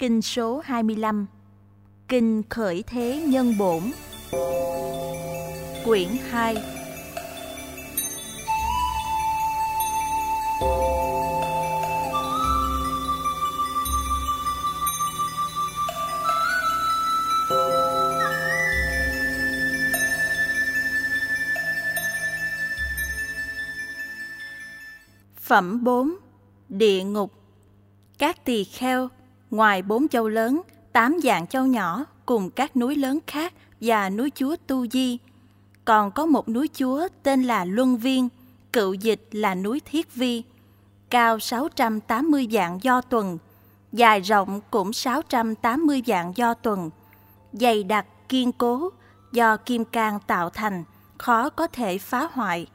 Kinh số 25 Kinh Khởi Thế Nhân Bổn. Quyển 2 Phẩm 4 Địa ngục. Các tỳ kheo, ngoài bốn châu lớn, tám dạng châu nhỏ cùng các núi lớn khác và núi chúa Tu Di. Còn có một núi chúa tên là Luân Viên, cựu dịch là núi Thiết Vi, cao 680 dạng do tuần, dài rộng cũng 680 dạng do tuần, dày đặc kiên cố do kim cang tạo thành, khó có thể phá hoại.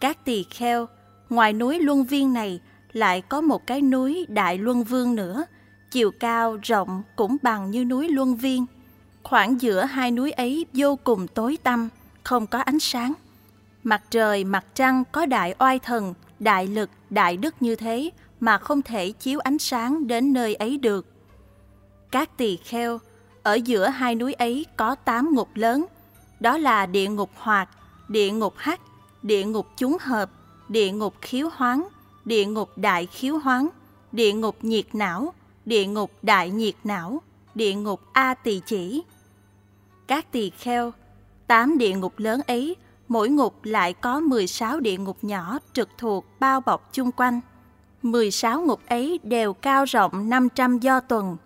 Các tỳ kheo, ngoài núi Luân Viên này lại có một cái núi Đại Luân Vương nữa, chiều cao rộng cũng bằng như núi Luân Viên. Khoảng giữa hai núi ấy vô cùng tối tăm, không có ánh sáng. Mặt trời, mặt trăng có đại oai thần, đại lực, đại đức như thế mà không thể chiếu ánh sáng đến nơi ấy được. Các tỳ kheo, ở giữa hai núi ấy có tám ngục lớn, đó là địa ngục hoạt, địa ngục hắc, địa ngục chúng hợp, địa ngục khiếu hoáng, địa ngục đại khiếu hoáng, địa ngục nhiệt não, địa ngục đại nhiệt não, địa ngục A tỳ chỉ. Các tỳ kheo, tám địa ngục lớn ấy, mỗi ngục lại có 16 địa ngục nhỏ trực thuộc bao bọc chung quanh. 16 ngục ấy đều cao rộng 500 do tuần.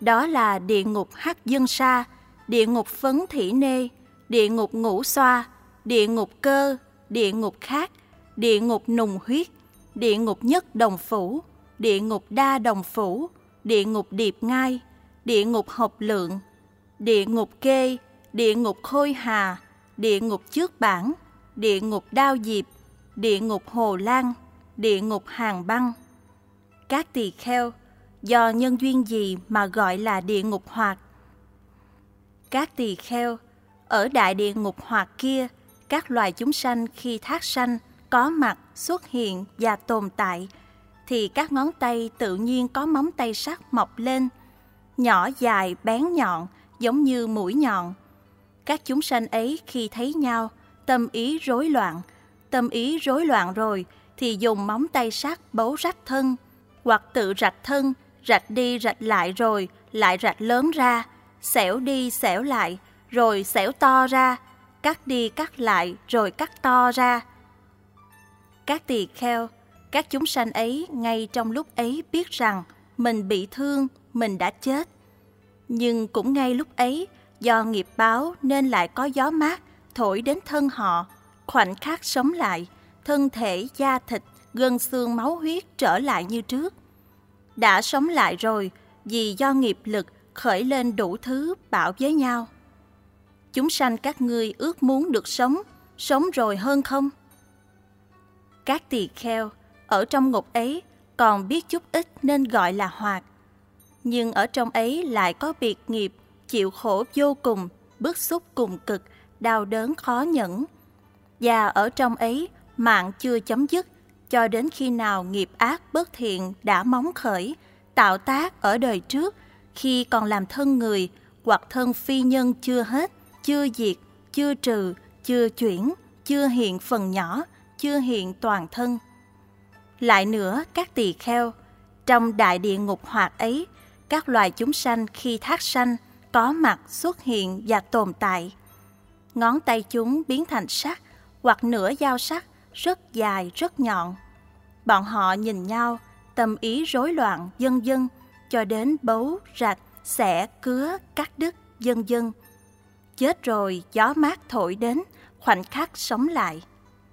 Đó là địa ngục Hắc Dân Sa, địa ngục Phấn Thỉ Nê, địa ngục Ngũ Xoa, địa ngục Cơ, địa ngục Khác, địa ngục Nùng Huyết, địa ngục Nhất Đồng Phủ, địa ngục Đa Đồng Phủ, địa ngục Điệp Ngai, địa ngục hộp Lượng, địa ngục Kê, địa ngục Khôi Hà, địa ngục Trước Bản, địa ngục Đao Diệp, địa ngục Hồ Lan, địa ngục Hàng Băng. Các tỳ kheo, do nhân duyên gì mà gọi là địa ngục hoạt? Các tỳ kheo, ở đại địa ngục hoạt kia, các loài chúng sanh khi thác sanh có mặt, xuất hiện và tồn tại, thì các ngón tay tự nhiên có móng tay sắt mọc lên, nhỏ dài bén nhọn giống như mũi nhọn. Các chúng sanh ấy khi thấy nhau, tâm ý rối loạn, tâm ý rối loạn rồi thì dùng móng tay sắt bấu rách thân, hoặc tự rạch thân, rạch đi rạch lại rồi lại rạch lớn ra, xẻo đi xẻo lại, rồi xẻo to ra, cắt đi cắt lại rồi cắt to ra. Các tỳ kheo, các chúng sanh ấy ngay trong lúc ấy biết rằng mình bị thương, mình đã chết. Nhưng cũng ngay lúc ấy, do nghiệp báo nên lại có gió mát thổi đến thân họ, khoảnh khắc sống lại, thân thể da thịt, gân xương máu huyết trở lại như trước. Đã sống lại rồi vì do nghiệp lực khởi lên đủ thứ bảo với nhau. Chúng sanh các ngươi ước muốn được sống, sống rồi hơn không? Các tỳ kheo ở trong ngục ấy còn biết chút ít nên gọi là hoạt. Nhưng ở trong ấy lại có biệt nghiệp, chịu khổ vô cùng, bức xúc cùng cực, đau đớn khó nhẫn. Và ở trong ấy, mạng chưa chấm dứt, cho đến khi nào nghiệp ác bất thiện đã móng khởi, tạo tác ở đời trước, khi còn làm thân người hoặc thân phi nhân chưa hết, chưa diệt, chưa trừ, chưa chuyển, chưa hiện phần nhỏ, chưa hiện toàn thân. Lại nữa, các tỳ kheo, trong đại địa ngục hoạt ấy, các loài chúng sanh khi thác sanh có mặt xuất hiện và tồn tại. Ngón tay chúng biến thành sắt hoặc nửa dao sắt rất dài, rất nhọn. Bọn họ nhìn nhau, tâm ý rối loạn dân dân cho đến bấu, rạch, xẻ, cứa, cắt đứt dân dân. Chết rồi gió mát thổi đến, khoảnh khắc sống lại.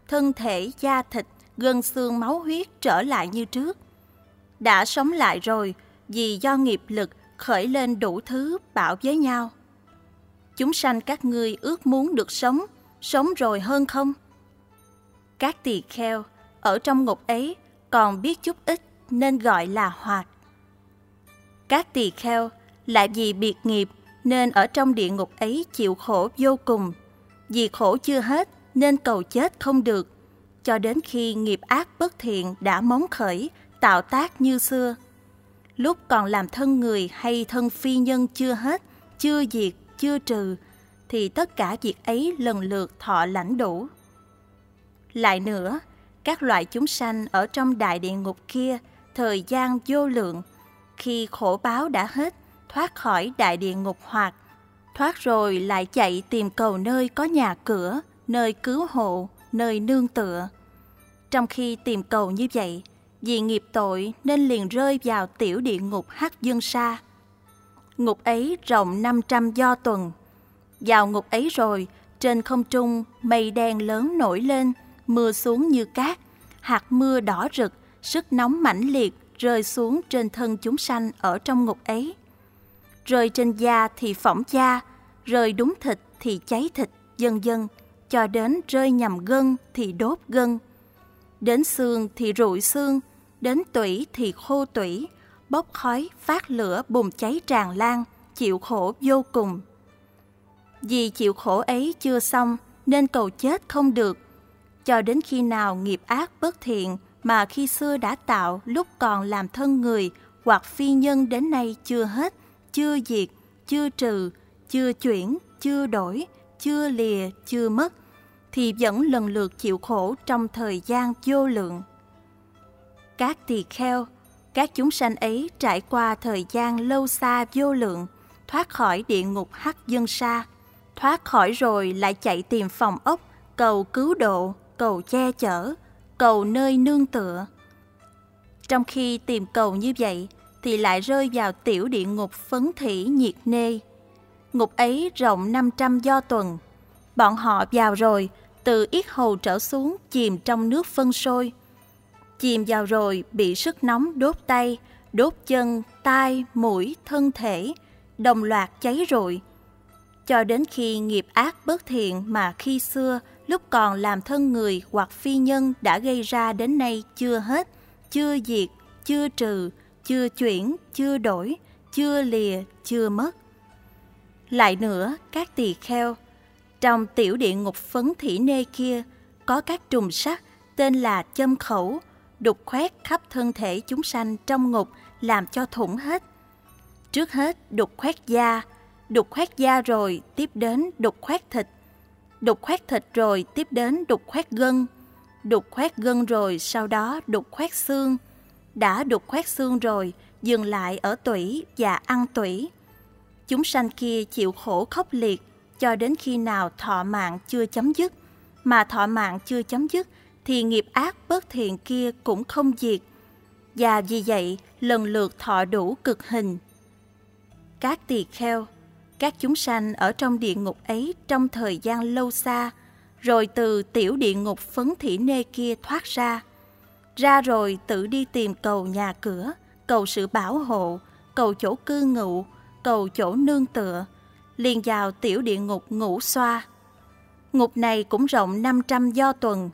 Thân thể da thịt gân xương máu huyết trở lại như trước. Đã sống lại rồi vì do nghiệp lực khởi lên đủ thứ bảo với nhau. Chúng sanh các ngươi ước muốn được sống, sống rồi hơn không? Các tỳ kheo ở trong ngục ấy còn biết chút ít nên gọi là hoạt. Các tỳ kheo lại vì biệt nghiệp nên ở trong địa ngục ấy chịu khổ vô cùng. Vì khổ chưa hết nên cầu chết không được cho đến khi nghiệp ác bất thiện đã móng khởi, tạo tác như xưa. lúc còn làm thân người hay thân phi nhân chưa hết, chưa diệt, chưa trừ, thì tất cả việc ấy lần lượt thọ lãnh đủ. Lại nữa, các loại chúng sanh ở trong đại địa ngục kia, thời gian vô lượng, khi khổ báo đã hết, thoát khỏi đại địa ngục hoặc thoát rồi lại chạy tìm cầu nơi có nhà cửa, nơi cứu hộ, nơi nương tựa. Trong khi tìm cầu như vậy, vì nghiệp tội nên liền rơi vào tiểu địa ngục hắc dương sa. Ngục ấy rộng 500 do tuần. Vào ngục ấy rồi, trên không trung mây đen lớn nổi lên, mưa xuống như cát, hạt mưa đỏ rực, sức nóng mãnh liệt rơi xuống trên thân chúng sanh ở trong ngục ấy. Rơi trên da thì phỏng da, rơi đúng thịt thì cháy thịt, dân dân cho đến rơi nhầm gân thì đốt gân. Đến xương thì rụi xương, đến tủy thì khô tủy, bốc khói, phát lửa bùng cháy tràn lan, chịu khổ vô cùng. Vì chịu khổ ấy chưa xong nên cầu chết không được, cho đến khi nào nghiệp ác bất thiện mà khi xưa đã tạo lúc còn làm thân người hoặc phi nhân đến nay chưa hết, chưa diệt, chưa trừ, chưa chuyển, chưa đổi, chưa lìa, chưa mất, thì vẫn lần lượt chịu khổ trong thời gian vô lượng. Các tỳ kheo, các chúng sanh ấy trải qua thời gian lâu xa vô lượng, thoát khỏi địa ngục hắc dân sa, thoát khỏi rồi lại chạy tìm phòng ốc, cầu cứu độ, cầu che chở, cầu nơi nương tựa. Trong khi tìm cầu như vậy, thì lại rơi vào tiểu địa ngục phấn thỉ nhiệt nê. Ngục ấy rộng 500 do tuần. Bọn họ vào rồi, từ yết hầu trở xuống chìm trong nước phân sôi. Chìm vào rồi bị sức nóng đốt tay, đốt chân, tai, mũi, thân thể, đồng loạt cháy rụi. Cho đến khi nghiệp ác bất thiện mà khi xưa lúc còn làm thân người hoặc phi nhân đã gây ra đến nay chưa hết, chưa diệt, chưa trừ, chưa chuyển, chưa đổi, chưa lìa, chưa mất. Lại nữa, các tỳ kheo, trong tiểu địa ngục phấn thỉ nê kia có các trùng sắt tên là châm khẩu, đục khoét khắp thân thể chúng sanh trong ngục làm cho thủng hết. Trước hết đục khoét da, đục khoét da rồi tiếp đến đục khoét thịt. Đục khoét thịt rồi tiếp đến đục khoét gân. Đục khoét gân rồi sau đó đục khoét xương. Đã đục khoét xương rồi dừng lại ở tủy và ăn tủy. Chúng sanh kia chịu khổ khốc liệt cho đến khi nào thọ mạng chưa chấm dứt. Mà thọ mạng chưa chấm dứt thì nghiệp ác bất thiện kia cũng không diệt. Và vì vậy lần lượt thọ đủ cực hình. Các tỳ kheo, các chúng sanh ở trong địa ngục ấy trong thời gian lâu xa, rồi từ tiểu địa ngục phấn thỉ nê kia thoát ra. Ra rồi tự đi tìm cầu nhà cửa, cầu sự bảo hộ, cầu chỗ cư ngụ, cầu chỗ nương tựa, liền vào tiểu địa ngục ngũ xoa. Ngục này cũng rộng 500 do tuần.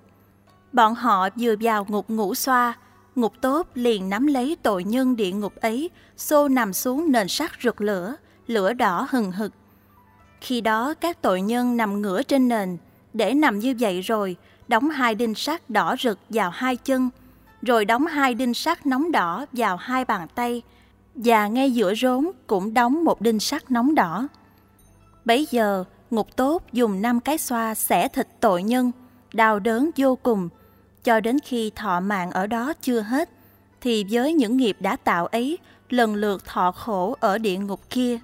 Bọn họ vừa vào ngục ngũ xoa, ngục tốt liền nắm lấy tội nhân địa ngục ấy, xô nằm xuống nền sắt rực lửa, lửa đỏ hừng hực. Khi đó các tội nhân nằm ngửa trên nền, để nằm như vậy rồi, đóng hai đinh sắt đỏ rực vào hai chân, rồi đóng hai đinh sắt nóng đỏ vào hai bàn tay, và ngay giữa rốn cũng đóng một đinh sắt nóng đỏ. Bấy giờ, ngục tốt dùng năm cái xoa xẻ thịt tội nhân, đau đớn vô cùng, cho đến khi thọ mạng ở đó chưa hết, thì với những nghiệp đã tạo ấy, lần lượt thọ khổ ở địa ngục kia.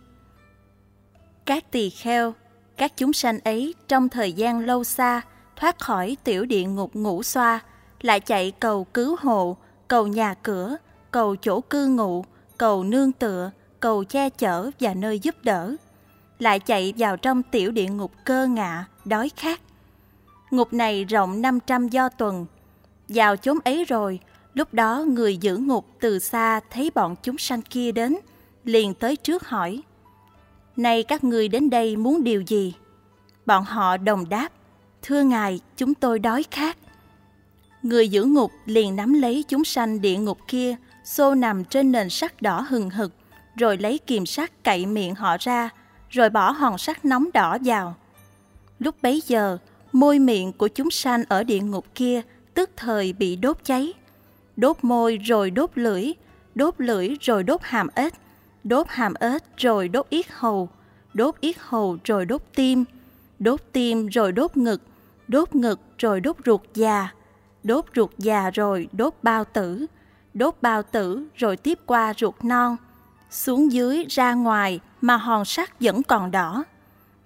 Các tỳ kheo, các chúng sanh ấy trong thời gian lâu xa thoát khỏi tiểu địa ngục ngũ xoa, lại chạy cầu cứu hộ, cầu nhà cửa, cầu chỗ cư ngụ, cầu nương tựa, cầu che chở và nơi giúp đỡ. Lại chạy vào trong tiểu địa ngục cơ ngạ, đói khát. Ngục này rộng 500 do tuần. Vào chốn ấy rồi, lúc đó người giữ ngục từ xa thấy bọn chúng sanh kia đến, liền tới trước hỏi. Này các người đến đây muốn điều gì? Bọn họ đồng đáp, thưa ngài, chúng tôi đói khát. Người giữ ngục liền nắm lấy chúng sanh địa ngục kia, xô nằm trên nền sắt đỏ hừng hực, rồi lấy kìm sắt cậy miệng họ ra, rồi bỏ hòn sắt nóng đỏ vào. Lúc bấy giờ, môi miệng của chúng sanh ở địa ngục kia tức thời bị đốt cháy. Đốt môi rồi đốt lưỡi, đốt lưỡi rồi đốt hàm ếch, đốt hàm ếch rồi đốt yết hầu, đốt yết hầu rồi đốt tim, đốt tim rồi đốt ngực, đốt ngực rồi đốt ruột già, đốt ruột già rồi đốt bao tử, đốt bao tử rồi tiếp qua ruột non, xuống dưới ra ngoài mà hòn sắt vẫn còn đỏ.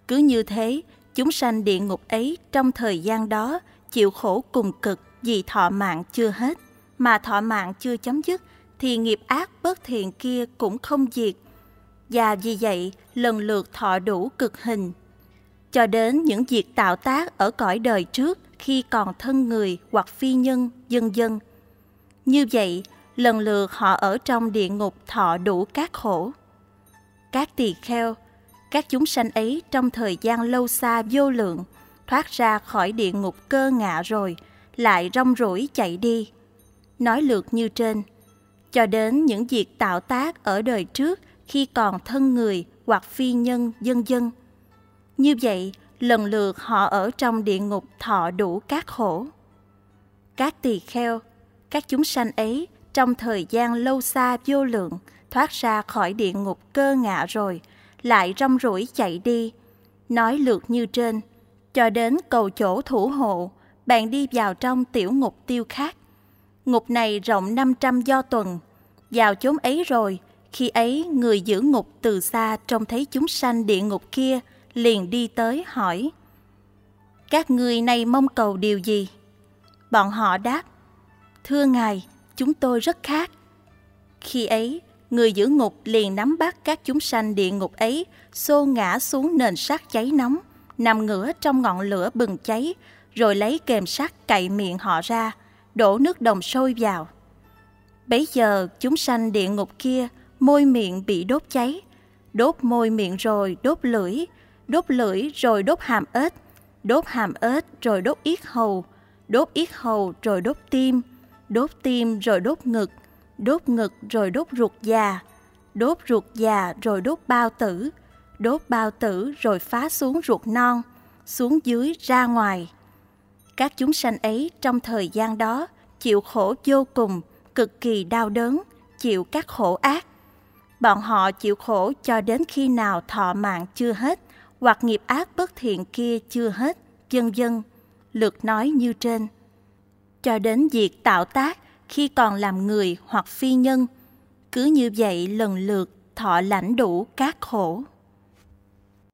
Cứ như thế, chúng sanh địa ngục ấy trong thời gian đó chịu khổ cùng cực vì thọ mạng chưa hết, mà thọ mạng chưa chấm dứt thì nghiệp ác bất thiện kia cũng không diệt. Và vì vậy, lần lượt thọ đủ cực hình. Cho đến những việc tạo tác ở cõi đời trước khi còn thân người hoặc phi nhân, dân dân. Như vậy, lần lượt họ ở trong địa ngục thọ đủ các khổ. Các tỳ kheo, các chúng sanh ấy trong thời gian lâu xa vô lượng, thoát ra khỏi địa ngục cơ ngạ rồi, lại rong rủi chạy đi. Nói lượt như trên, cho đến những việc tạo tác ở đời trước khi còn thân người hoặc phi nhân dân dân. Như vậy, lần lượt họ ở trong địa ngục thọ đủ các khổ. Các tỳ kheo, các chúng sanh ấy trong thời gian lâu xa vô lượng thoát ra khỏi địa ngục cơ ngạ rồi, lại rong rủi chạy đi. Nói lượt như trên, cho đến cầu chỗ thủ hộ, bạn đi vào trong tiểu ngục tiêu khác. Ngục này rộng 500 do tuần. Vào chốn ấy rồi, khi ấy người giữ ngục từ xa trông thấy chúng sanh địa ngục kia, liền đi tới hỏi. Các ngươi này mong cầu điều gì? Bọn họ đáp, Thưa Ngài, chúng tôi rất khác. Khi ấy, người giữ ngục liền nắm bắt các chúng sanh địa ngục ấy, xô ngã xuống nền sắt cháy nóng, nằm ngửa trong ngọn lửa bừng cháy, rồi lấy kềm sắt cậy miệng họ ra, đổ nước đồng sôi vào. Bấy giờ chúng sanh địa ngục kia, môi miệng bị đốt cháy, đốt môi miệng rồi đốt lưỡi, đốt lưỡi rồi đốt hàm ếch, đốt hàm ếch rồi đốt yết hầu, đốt yết hầu rồi đốt tim, đốt tim rồi đốt ngực, đốt ngực rồi đốt ruột già, đốt ruột già rồi đốt bao tử, đốt bao tử rồi phá xuống ruột non, xuống dưới ra ngoài. Các chúng sanh ấy trong thời gian đó chịu khổ vô cùng, cực kỳ đau đớn, chịu các khổ ác. Bọn họ chịu khổ cho đến khi nào thọ mạng chưa hết, hoặc nghiệp ác bất thiện kia chưa hết, dân dân, lượt nói như trên. Cho đến việc tạo tác khi còn làm người hoặc phi nhân, cứ như vậy lần lượt thọ lãnh đủ các khổ.